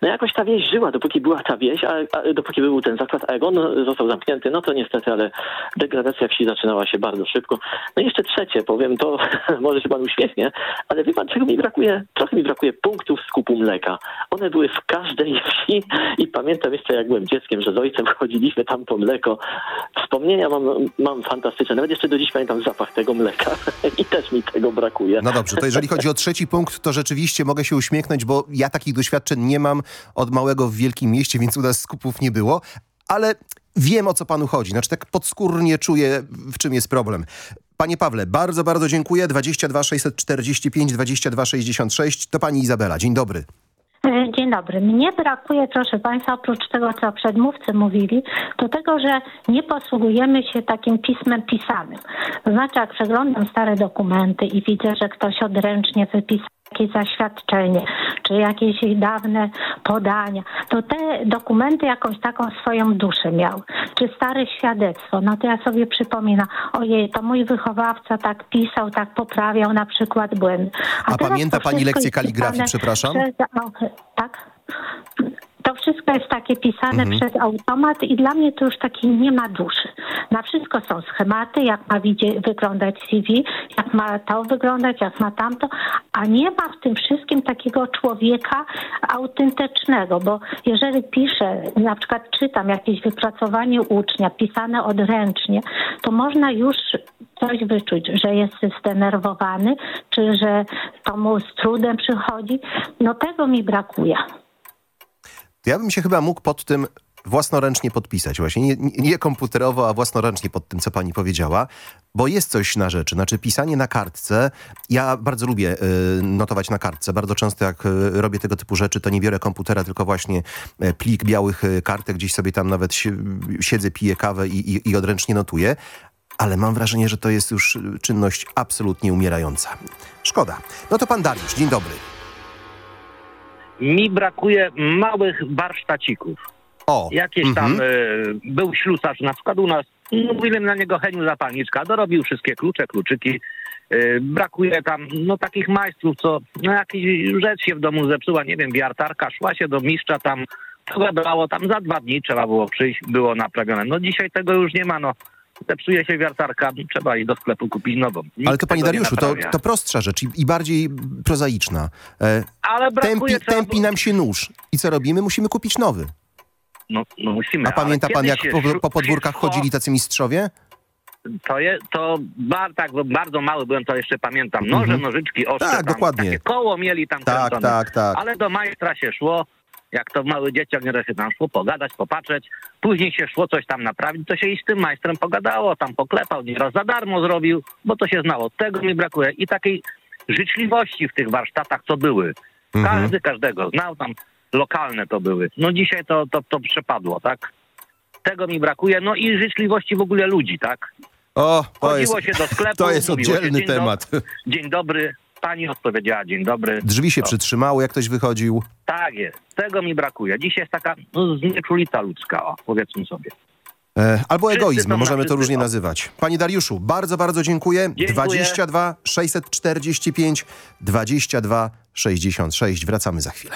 no jakoś ta wieś żyła, dopóki była ta wieś, a, a dopóki był ten zakład, a jak on został zamknięty, no to niestety, ale degradacja wsi zaczynała się bardzo szybko. No i jeszcze trzecie, powiem, to może się pan uśmiechnie, ale wie pan, czego mi brakuje? Trochę mi brakuje punktów skupu mleka. One były w każdej wsi i pamiętam jeszcze, jak byłem dzieckiem, że z ojcem chodziliśmy tam po mleko. Wspomnienia mam, mam fantastyczne. Nawet jeszcze do dziś pamiętam zapach tego mleka i też mi tego brakuje. No dobrze, to jeżeli chodzi o trzeci punkt, to rzeczywiście mogę się uśmiechnąć, bo ja takich doświadczeń nie mam od małego w wielkim mieście, więc u nas skupów nie było, ale wiem o co panu chodzi. Znaczy tak podskórnie czuję, w czym jest problem. Panie Pawle, bardzo, bardzo dziękuję. 22 645 22 66 to pani Izabela. Dzień dobry. E, Dzień dobry. Mnie brakuje, proszę Państwa, oprócz tego, co przedmówcy mówili, do tego, że nie posługujemy się takim pismem pisanym. To znaczy, jak przeglądam stare dokumenty i widzę, że ktoś odręcznie wypisał jakieś zaświadczenie, czy jakieś dawne podania, to te dokumenty jakąś taką swoją duszę miały. Czy stare świadectwo, no to ja sobie przypominam, ojej, to mój wychowawca tak pisał, tak poprawiał na przykład błędy. A teraz pamięta pani lekcję kaligrafii, przepraszam? Przez, tak? To wszystko jest takie pisane Mhm. przez automat i dla mnie to już takie nie ma duszy. Na wszystko są schematy, jak ma widzie, wyglądać CV, jak ma to wyglądać, jak ma tamto, a nie ma w tym wszystkim takiego człowieka autentycznego, bo jeżeli piszę, na przykład czytam jakieś wypracowanie ucznia pisane odręcznie, to można już coś wyczuć, że jest zdenerwowany, czy że to mu z trudem przychodzi. No tego mi brakuje. To ja bym się chyba mógł pod tym własnoręcznie podpisać. Właśnie nie, nie komputerowo, a własnoręcznie pod tym, co pani powiedziała, bo jest coś na rzeczy. Znaczy pisanie na kartce, ja bardzo lubię y, notować na kartce. Bardzo często jak y, robię tego typu rzeczy, to nie biorę komputera, tylko właśnie e, plik białych y, kartek, gdzieś sobie tam nawet si siedzę, piję kawę i, i, i odręcznie notuję. Ale mam wrażenie, że to jest już y, czynność absolutnie umierająca. Szkoda. No to pan Dariusz, dzień dobry. Mi brakuje małych warsztacików. O, Jakieś tam e, był ślusarz na przykład u nas, mówiłem na niego Heniu Zapalniczka, dorobił wszystkie klucze, kluczyki. E, brakuje tam no takich majstrów, co no jakaś rzecz się w domu zepsuła, nie wiem, wiertarka, szła się do mistrza tam, to zabrało tam za dwa dni trzeba było przyjść, było naprawione. No dzisiaj tego już nie ma, no. Zepsuje się wiertarka, trzeba iść do sklepu kupić nową. Nikt Ale to panie Dariuszu, to, to prostsza rzecz i, i bardziej prozaiczna. E, Ale brakuje, tępi, trzeba tępi nam się nóż. I co robimy? Musimy kupić nowy. No, no musimy. A pamięta pan, jak po, po podwórkach chodzili tacy mistrzowie? To, je, to bar, tak, bardzo mały byłem, to jeszcze pamiętam. Noże, Mhm. nożyczki, ostrze. Tak, tam, dokładnie. Takie koło mieli tam Tak, kręcone. tak, tak. Ale do majstra się szło, jak to mały dzieciak, nieraz się tam szło pogadać, popatrzeć. Później się szło coś tam naprawić, to się i z tym majstrem pogadało, tam poklepał, nieraz za darmo zrobił, bo to się znało. Tego mi brakuje. I takiej życzliwości w tych warsztatach, co były. Mhm. Każdy każdego znał tam, lokalne to były. No dzisiaj to, to, to przepadło, tak? Tego mi brakuje. No i życzliwości w ogóle ludzi, tak? O, to Chodziło jest, się do sklepu. to jest mówiło się, oddzielny dzień do- temat. Dzień dobry. Pani odpowiedziała dzień dobry. Drzwi się To- przytrzymały, jak ktoś wychodził. Tak jest. Tego mi brakuje. Dzisiaj jest taka no, znieczulica ludzka, o, powiedzmy sobie. E, albo Wszyscy egoizm, możemy to różnie nazywać. Panie Dariuszu, bardzo, bardzo dziękuję. Dziękuję. 22 645 22 66. Wracamy za chwilę.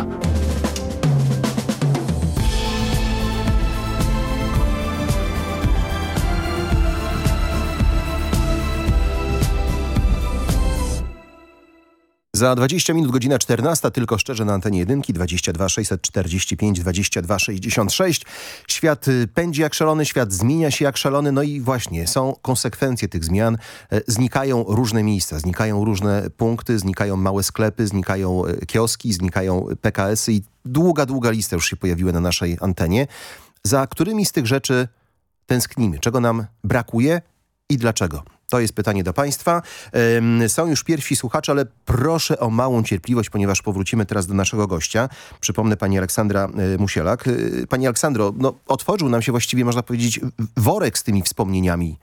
Za 20 minut godzina 14, tylko szczerze na antenie jedynki 22 645 22 66. Świat y, pędzi jak szalony, świat zmienia się jak szalony, no i właśnie są konsekwencje tych zmian. E, Znikają różne miejsca, znikają różne punkty, znikają małe sklepy, znikają e, kioski, znikają PKS-y i długa, długa lista już się pojawiła na naszej antenie. Za którymi z tych rzeczy tęsknimy? Czego nam brakuje i dlaczego? To jest pytanie do Państwa. Są już pierwsi słuchacze, ale proszę o małą cierpliwość, ponieważ powrócimy teraz do naszego gościa. Przypomnę pani Aleksandra y, Musielak. Y, Pani Aleksandro, no, otworzył nam się właściwie, można powiedzieć, worek z tymi wspomnieniami.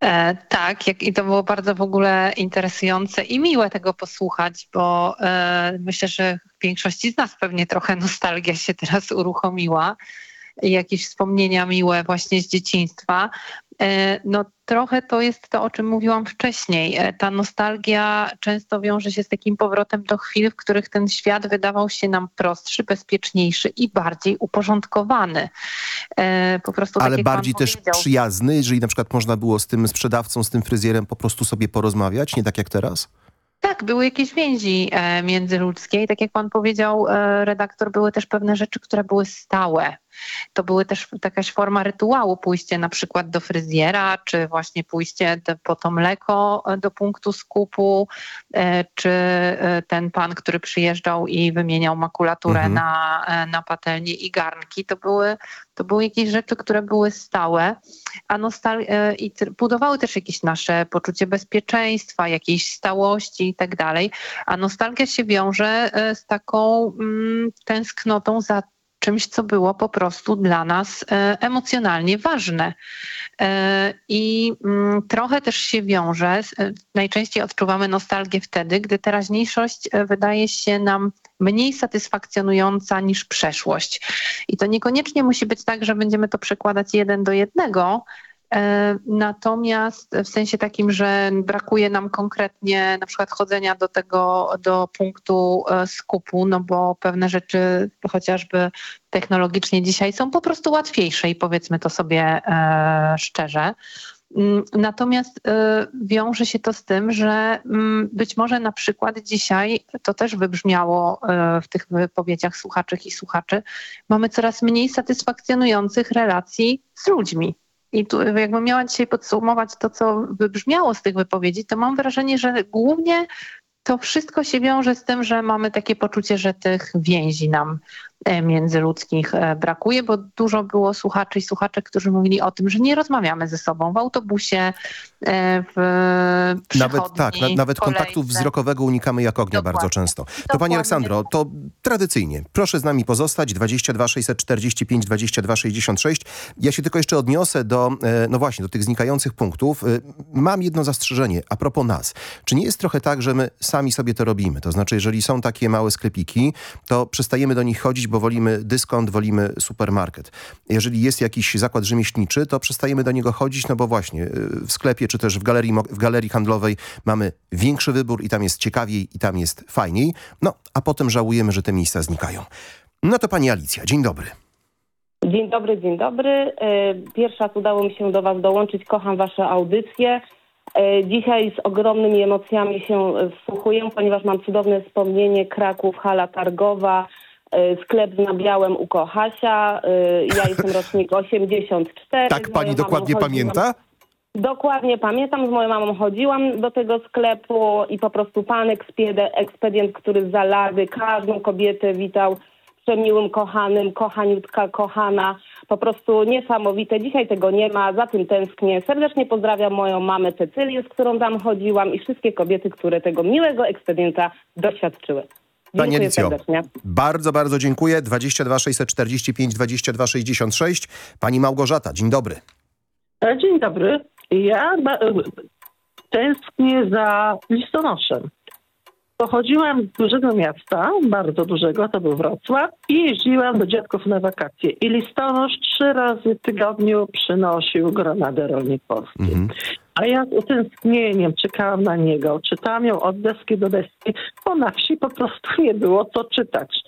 E, tak, jak, i to było bardzo w ogóle interesujące i miłe tego posłuchać, bo e, myślę, że w większości z nas pewnie trochę nostalgia się teraz uruchomiła jakieś wspomnienia miłe właśnie z dzieciństwa. E, no trochę to jest to, o czym mówiłam wcześniej. E, Ta nostalgia często wiąże się z takim powrotem do chwil, w których ten świat wydawał się nam prostszy, bezpieczniejszy i bardziej uporządkowany. E, Po prostu tak Ale pan bardziej też przyjazny, jeżeli na przykład można było z tym sprzedawcą, z tym fryzjerem po prostu sobie porozmawiać, nie tak jak teraz? Tak, były jakieś więzi e, międzyludzkie i tak jak pan powiedział, e, redaktor, były też pewne rzeczy, które były stałe. To były też jakaś forma rytuału, pójście na przykład do fryzjera, czy właśnie pójście po to mleko do punktu skupu, e, czy e, ten pan, który przyjeżdżał i wymieniał makulaturę Mhm. na, e, na patelnię i garnki. To były, to były jakieś rzeczy, które były stałe, a nostal- i budowały też jakieś nasze poczucie bezpieczeństwa, jakiejś stałości i tak dalej. A nostalgia się wiąże z taką mm, tęsknotą za czymś, co było po prostu dla nas e, emocjonalnie ważne. E, I mm, trochę też się wiąże, e, najczęściej odczuwamy nostalgię wtedy, gdy teraźniejszość wydaje się nam mniej satysfakcjonująca niż przeszłość. I to niekoniecznie musi być tak, że będziemy to przekładać jeden do jednego, Natomiast w sensie takim, że brakuje nam konkretnie na przykład chodzenia do tego, do punktu e, skupu, no bo pewne rzeczy chociażby technologicznie dzisiaj są po prostu łatwiejsze i powiedzmy to sobie e, szczerze. Mm, Natomiast e, wiąże się to z tym, że mm, być może na przykład dzisiaj, to też wybrzmiało e, w tych wypowiedziach słuchaczy i słuchaczy, mamy coraz mniej satysfakcjonujących relacji z ludźmi. I tu jakbym miała dzisiaj podsumować to, co wybrzmiało z tych wypowiedzi, to mam wrażenie, że głównie to wszystko się wiąże z tym, że mamy takie poczucie, że tych więzi nam międzyludzkich e, brakuje, bo dużo było słuchaczy i słuchaczek, którzy mówili o tym, że nie rozmawiamy ze sobą w autobusie, e, w Nawet tak, na, nawet kolejce. kontaktu wzrokowego unikamy jak ognia bardzo często. To Pani Aleksandro, to tradycyjnie, proszę z nami pozostać, 22 645 22 66. Ja się tylko jeszcze odniosę do, e, no właśnie, do tych znikających punktów. E, Mam jedno zastrzeżenie a propos nas. Czy nie jest trochę tak, że my sami sobie to robimy? To znaczy, jeżeli są takie małe sklepiki, to przestajemy do nich chodzić, bo wolimy dyskont, wolimy supermarket. Jeżeli jest jakiś zakład rzemieślniczy, to przestajemy do niego chodzić, no bo właśnie e, w sklepie czy też w galerii, w galerii handlowej mamy większy wybór i tam jest ciekawiej i tam jest fajniej. No, a potem żałujemy, że te miejsca znikają. No to pani Alicja, dzień dobry. Dzień dobry, dzień dobry. E, Pierwszy raz udało mi się do Was dołączyć. Kocham Wasze audycje. E, Dzisiaj z ogromnymi emocjami się wsłuchuję, ponieważ mam cudowne wspomnienie Kraków, hala targowa, sklep z nabiałem u Kochasia. E, Ja jestem rocznik 84. Tak pani dokładnie pamięta? Dokładnie pamiętam, z moją mamą chodziłam do tego sklepu i po prostu pan ekspedient który za lady każdą kobietę witał przemiłym, kochanym, kochaniutka, kochana. Po prostu niesamowite. Dzisiaj tego nie ma, za tym tęsknię. Serdecznie pozdrawiam moją mamę Cecylię, z którą tam chodziłam i wszystkie kobiety, które tego miłego ekspedienta doświadczyły. Pani Dziękuję Alicjo, serdecznie. bardzo, bardzo dziękuję. 22 645 22 66. Pani Małgorzata, dzień dobry. E, Dzień dobry. Ja e, tęsknię za listonoszem. Pochodziłam z dużego miasta, bardzo dużego, to był Wrocław i jeździłam do dziadków na wakacje. I listonosz trzy razy w tygodniu przynosił gromadę rolnik polski. A ja z utęsknieniem czekałam na niego. Czytałam ją od deski do deski, bo na wsi po prostu nie było co czytać.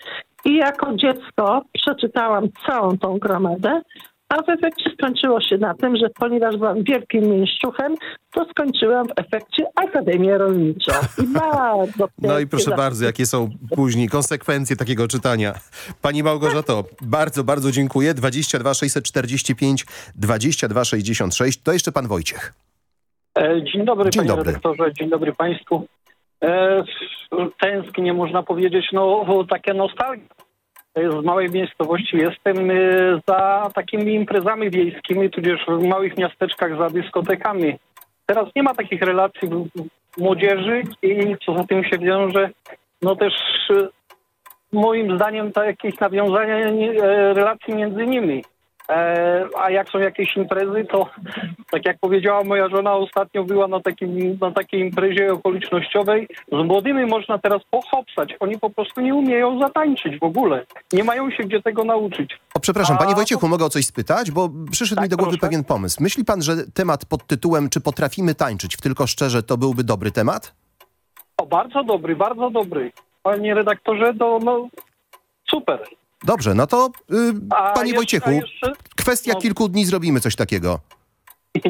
I jako dziecko przeczytałam całą tą gromadę, a w efekcie skończyło się na tym, że ponieważ byłam wielkim mięszczuchem, to skończyłam w efekcie Akademię Rolniczą. I bardzo No i proszę bardzo, jakie są później konsekwencje takiego czytania. Pani Małgorzato, bardzo, bardzo dziękuję. 22 645 22 66. To jeszcze pan Wojciech. E, Dzień dobry Dzień panie dobry. redaktorze, dzień dobry państwu. E, tęsknię można powiedzieć, no o takie nostalgia. Z małej miejscowości jestem e, za takimi imprezami wiejskimi, tudzież w małych miasteczkach za dyskotekami. Teraz nie ma takich relacji młodzieży i co za tym się wiąże, no też e, moim zdaniem takich nawiązania nie- e, relacji między nimi. E, a jak są jakieś imprezy, to tak jak powiedziała moja żona, ostatnio była na, takim, na takiej imprezie okolicznościowej. Z młodymi można teraz pochopsać. Oni po prostu nie umieją zatańczyć w ogóle. Nie mają się gdzie tego nauczyć. O, przepraszam, panie A- Wojciechu, mogę o coś spytać? Bo przyszedł mi do głowy pewien pomysł. Myśli pan, że temat pod tytułem czy potrafimy tańczyć w Tylko Szczerze to byłby dobry temat? O, bardzo dobry, bardzo dobry. Panie redaktorze, to no super. Dobrze, no to y, A panie jeszcze- Wojciechu, jeszcze- kwestia no. kilku dni zrobimy coś takiego.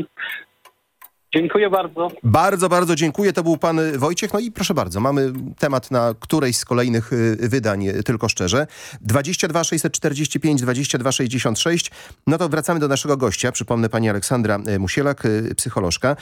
Dziękuję bardzo. Bardzo, bardzo dziękuję. To był pan Wojciech. No i proszę bardzo, mamy temat na którejś z kolejnych y, wydań, y, tylko szczerze. 22 645 22 66. No to wracamy do naszego gościa. Przypomnę pani Aleksandra y, Musielak, psycholożka.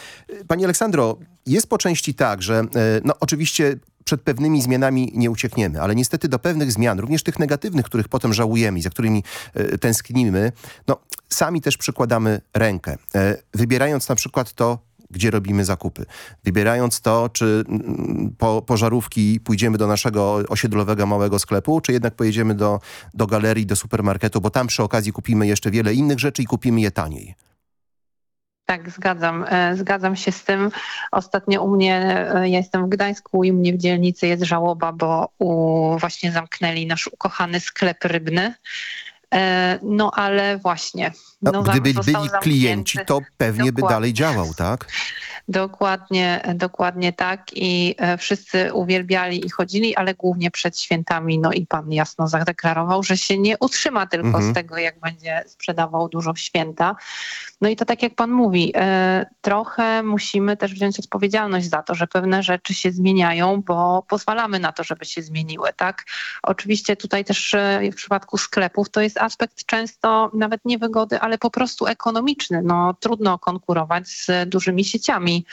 Pani Aleksandro, jest po części tak, że no oczywiście przed pewnymi zmianami nie uciekniemy, ale niestety do pewnych zmian, również tych negatywnych, których potem żałujemy za którymi e, tęsknimy, no sami też przykładamy rękę. E, wybierając na przykład to, gdzie robimy zakupy. Wybierając to, czy mm, po, po żarówki pójdziemy do naszego osiedlowego małego sklepu, czy jednak pojedziemy do, do galerii, do supermarketu, bo tam przy okazji kupimy jeszcze wiele innych rzeczy i kupimy je taniej. Tak, zgadzam. E, Zgadzam się z tym. Ostatnio u mnie, e, ja jestem w Gdańsku i u mnie w dzielnicy jest żałoba, bo u, właśnie zamknęli nasz ukochany sklep rybny. E, No ale właśnie. No, no, gdyby byli klienci, to pewnie by Dokładnie. dalej działał, tak? Dokładnie, dokładnie tak i wszyscy uwielbiali i chodzili, ale głównie przed świętami, no i pan jasno zadeklarował, że się nie utrzyma tylko Mhm. z tego, jak będzie sprzedawał dużo święta. No i to tak jak pan mówi, e, trochę musimy też wziąć odpowiedzialność za to, że pewne rzeczy się zmieniają, bo pozwalamy na to, żeby się zmieniły, tak? Oczywiście tutaj też e, w przypadku sklepów to jest aspekt często nawet nie wygody, ale po prostu ekonomiczny. No trudno konkurować z dużymi sieciami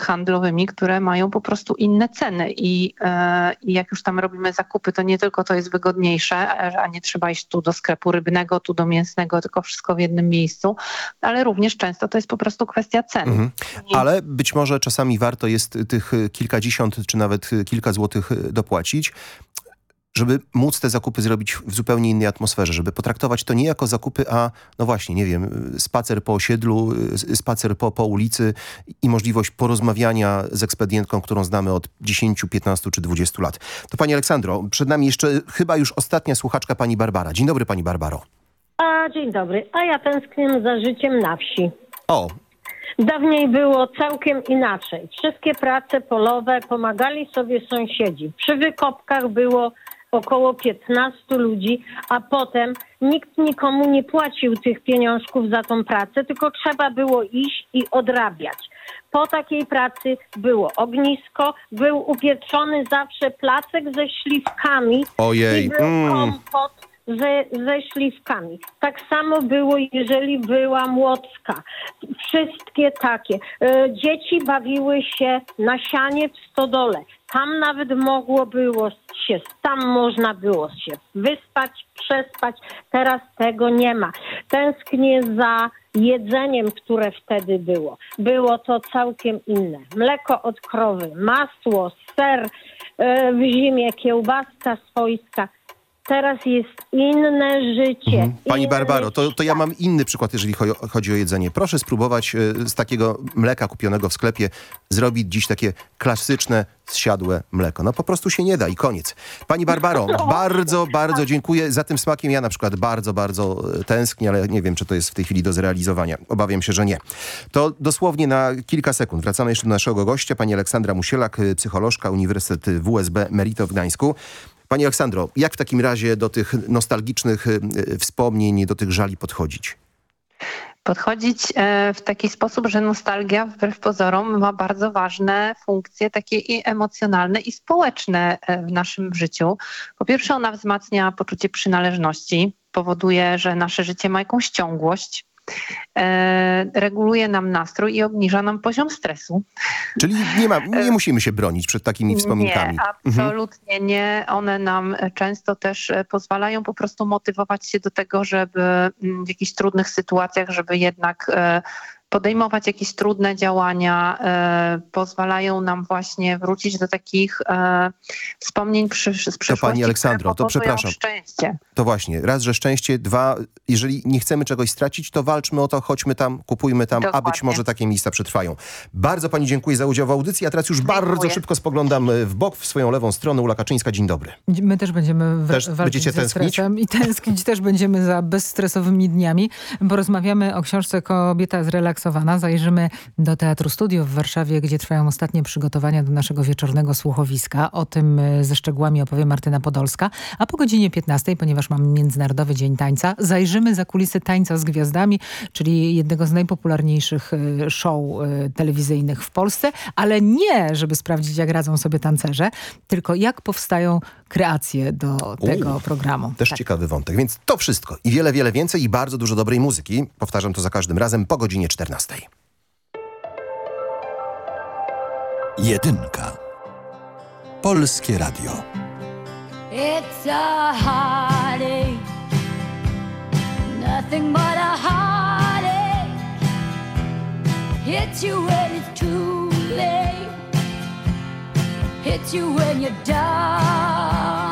handlowymi, które mają po prostu inne ceny i, e, i jak już tam robimy zakupy, to nie tylko to jest wygodniejsze, a nie trzeba iść tu do sklepu rybnego, tu do mięsnego, tylko wszystko w jednym miejscu, ale również często to jest po prostu kwestia ceny. Mhm. Ale być może czasami warto jest tych kilkadziesiąt czy nawet kilka złotych dopłacić, żeby móc te zakupy zrobić w zupełnie innej atmosferze, żeby potraktować to nie jako zakupy, a no właśnie, nie wiem, spacer po osiedlu, y, spacer po, po ulicy i możliwość porozmawiania z ekspedientką, którą znamy od 10, 15 czy 20 lat. To pani Aleksandro, przed nami jeszcze chyba już ostatnia słuchaczka, pani Barbara. Dzień dobry, pani Barbaro. A, dzień dobry. A ja tęsknię za życiem na wsi. O, Dawniej było całkiem inaczej. Wszystkie prace polowe pomagali sobie sąsiedzi. Przy wykopkach było około 15 ludzi, a potem nikt nikomu nie płacił tych pieniążków za tą pracę, tylko trzeba było iść i odrabiać. Po takiej pracy było ognisko, był upieczony zawsze placek ze śliwkami Ojej, i był mm. kompot ze, ze śliwkami. Tak samo było, jeżeli była młocka. Wszystkie takie. E, Dzieci bawiły się na sianie w stodole. Tam nawet mogło było się, tam można było się wyspać, przespać. Teraz tego nie ma. Tęsknię za jedzeniem, które wtedy było. Było to całkiem inne. Mleko od krowy, masło, ser e, w zimie, kiełbaska swojska. Teraz jest inne życie. Pani inny Barbaro, to, to ja mam inny przykład, jeżeli cho- chodzi o jedzenie. Proszę spróbować e, z takiego mleka kupionego w sklepie zrobić dziś takie klasyczne zsiadłe mleko. No po prostu się nie da i koniec. Pani Barbaro, bardzo, bardzo dziękuję. Za tym smakiem ja na przykład bardzo, bardzo e, tęsknię, ale nie wiem, czy to jest w tej chwili do zrealizowania. Obawiam się, że nie. To dosłownie na kilka sekund. Wracamy jeszcze do naszego gościa, pani Aleksandra Musielak, y, psycholożka Uniwersytet WSB Merito w Gdańsku. Pani Aleksandro, jak w takim razie do tych nostalgicznych y, y, wspomnień, do tych żali podchodzić? podchodzić e, w taki sposób, że nostalgia wbrew pozorom ma bardzo ważne funkcje takie i emocjonalne i społeczne e, w naszym życiu. Po pierwsze ona wzmacnia poczucie przynależności, powoduje, że nasze życie ma jakąś ciągłość, e, reguluje nam nastrój i obniża nam poziom stresu. Czyli nie, ma, nie musimy się bronić przed takimi wspominkami. Nie, Mhm. absolutnie nie. One nam często też e, pozwalają po prostu motywować się do tego, żeby mm, w jakichś trudnych sytuacjach, żeby jednak e, podejmować jakieś trudne działania, e, pozwalają nam właśnie wrócić do takich e, wspomnień przy, z przeszłości, Pani Aleksandro, to przepraszam. szczęście. To właśnie, raz, że szczęście, dwa, jeżeli nie chcemy czegoś stracić, to walczmy o to, chodźmy tam, kupujmy tam, a być Dokładnie. może takie miejsca przetrwają. Bardzo Pani dziękuję za udział w audycji, a teraz już bardzo szybko spoglądam e, w bok, w swoją lewą stronę. Ula Kaczyńska, dzień dobry. My też będziemy w, Też walczyć będziecie ze tęsknić? stresem i tęsknić też będziemy za bezstresowymi dniami. Porozmawiamy o książce Kobieta zrelaksowana. Zajrzymy do Teatru Studio w Warszawie, gdzie trwają ostatnie przygotowania do naszego wieczornego słuchowiska. O tym e, ze szczegółami opowie Martyna Podolska. A po godzinie 15, ponieważ mamy Międzynarodowy Dzień Tańca, zajrzymy za kulisy Tańca z Gwiazdami, czyli jednego z najpopularniejszych e, show e, telewizyjnych w Polsce, ale nie, żeby sprawdzić, jak radzą sobie tancerze, tylko jak powstają kreacje do tego U, programu. Też Tak. ciekawy wątek. Więc to wszystko i wiele, wiele więcej i bardzo dużo dobrej muzyki. Powtarzam to za każdym razem po godzinie 14. Jedynka. Polskie Radio. It's a heartache, nothing but a heartache. Hits you when it's too hits you when you're down.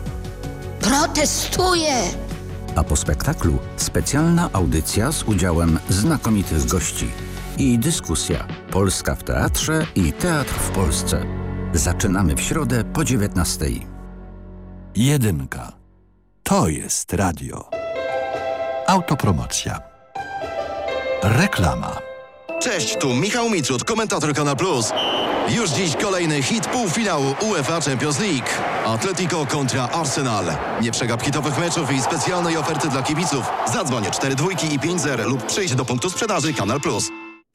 Protestuję. A po spektaklu specjalna audycja z udziałem znakomitych gości i dyskusja Polska w teatrze i teatr w Polsce. Zaczynamy w środę po 19. Jedynka. To jest radio. Autopromocja. Reklama. Cześć, tu Michał Mitrud, komentator Kanal Plus. Już dziś kolejny hit półfinału UEFA Champions League. Atletico kontra Arsenal. Nie przegap hitowych meczów i specjalnej oferty dla kibiców. Zadzwoń 4 dwójki i 5 zer lub przyjdź do punktu sprzedaży Kanal Plus.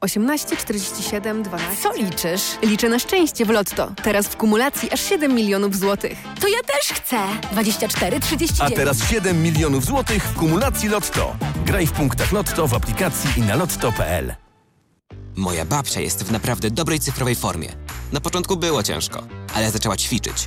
18 47 12. Co liczysz? Liczę na szczęście w Lotto. Teraz w kumulacji aż 7 milionów złotych. To ja też chcę. 24, 39. A teraz 7 milionów złotych w kumulacji Lotto. Graj w punktach Lotto w aplikacji i na lotto.pl. Moja babcia jest w naprawdę dobrej cyfrowej formie. Na początku było ciężko, ale zaczęła ćwiczyć.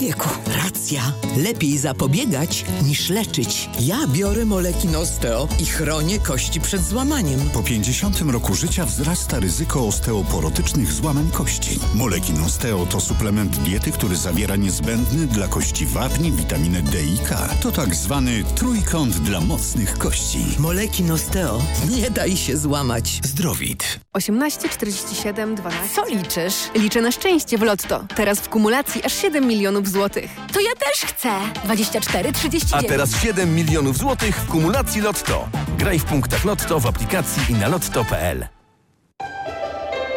wieku. Racja. Lepiej zapobiegać niż leczyć. Ja biorę moleki Osteo i chronię kości przed złamaniem. Po 50 roku życia wzrasta ryzyko osteoporotycznych złamań kości. Molekin Osteo to suplement diety, który zawiera niezbędny dla kości wapń, witaminę D i K. To tak zwany trójkąt dla mocnych kości. Moleki Osteo. Nie daj się złamać. Zdrowit. 18 47 12. Co liczysz? Liczę na szczęście w Lotto. Teraz w kumulacji aż 7 milionów złotych. To ja też chcę. 24, A 39. teraz 7 milionów złotych w kumulacji Lotto. Graj w punktach Lotto w aplikacji i na lotto.pl.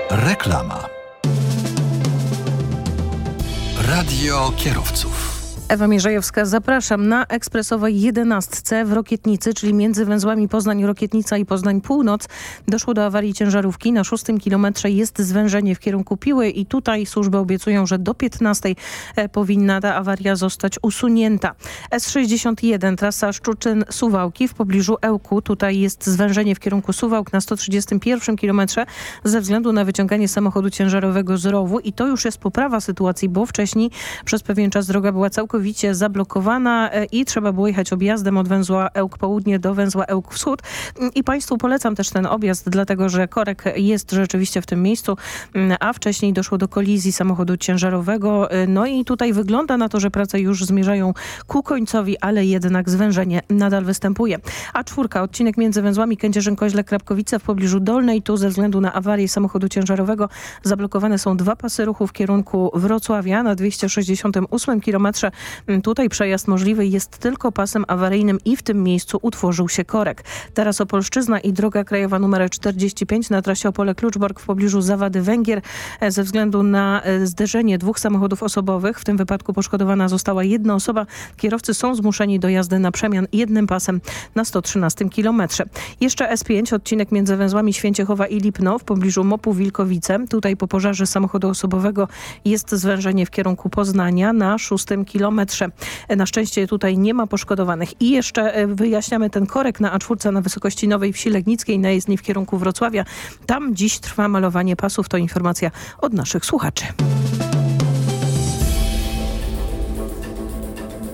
Reklama. Radio kierowców. Ewa Mierzejewska, zapraszam na ekspresowej 11 w Rokietnicy, czyli między węzłami Poznań-Rokietnica i Poznań-Północ. Doszło do awarii ciężarówki. Na szóstym kilometrze jest zwężenie w kierunku Piły i tutaj służby obiecują, że do 15 e, powinna ta awaria zostać usunięta. S61, trasa Szczuczyn-Suwałki w pobliżu Ełku. Tutaj jest zwężenie w kierunku Suwałk na 131 kilometrze ze względu na wyciąganie samochodu ciężarowego z rowu i to już jest poprawa sytuacji, bo wcześniej przez pewien czas droga była całkowicie zablokowana e, i trzeba było jechać objazdem od węzła Ełk Południe do węzła Ełk Wschód. Mm, I Państwu polecam też ten objazd, dlatego że korek jest rzeczywiście w tym miejscu, mm, a wcześniej doszło do kolizji samochodu ciężarowego. E, No i tutaj wygląda na to, że prace już zmierzają ku końcowi, ale jednak zwężenie nadal występuje. A czwórka, odcinek między węzłami Kędzierzyn-Koźle-Krapkowice w pobliżu Dolnej. Tu ze względu na awarię samochodu ciężarowego zablokowane są dwa pasy ruchu w kierunku Wrocławia na 268 kilometrze Tutaj przejazd możliwy jest tylko pasem awaryjnym i w tym miejscu utworzył się korek. Teraz Opolszczyzna i droga krajowa numer 45 na trasie Opole-Kluczbork w pobliżu Zawady Węgier e, ze względu na e, zderzenie dwóch samochodów osobowych. W tym wypadku poszkodowana została jedna osoba. Kierowcy są zmuszeni do jazdy na przemian jednym pasem na 113 km. Jeszcze S5, odcinek między węzłami Święciechowa i Lipno w pobliżu Mopu Wilkowice. Tutaj po pożarze samochodu osobowego jest zwężenie w kierunku Poznania na 6 kilometrze. Na szczęście tutaj nie ma poszkodowanych. I jeszcze e, wyjaśniamy ten korek na A4 na wysokości Nowej Wsi Legnickiej na jezdni w kierunku Wrocławia. Tam dziś trwa malowanie pasów. To informacja od naszych słuchaczy.